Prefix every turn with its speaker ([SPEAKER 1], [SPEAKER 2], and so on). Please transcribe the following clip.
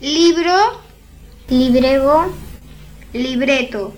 [SPEAKER 1] libro,
[SPEAKER 2] librego,
[SPEAKER 1] libreto,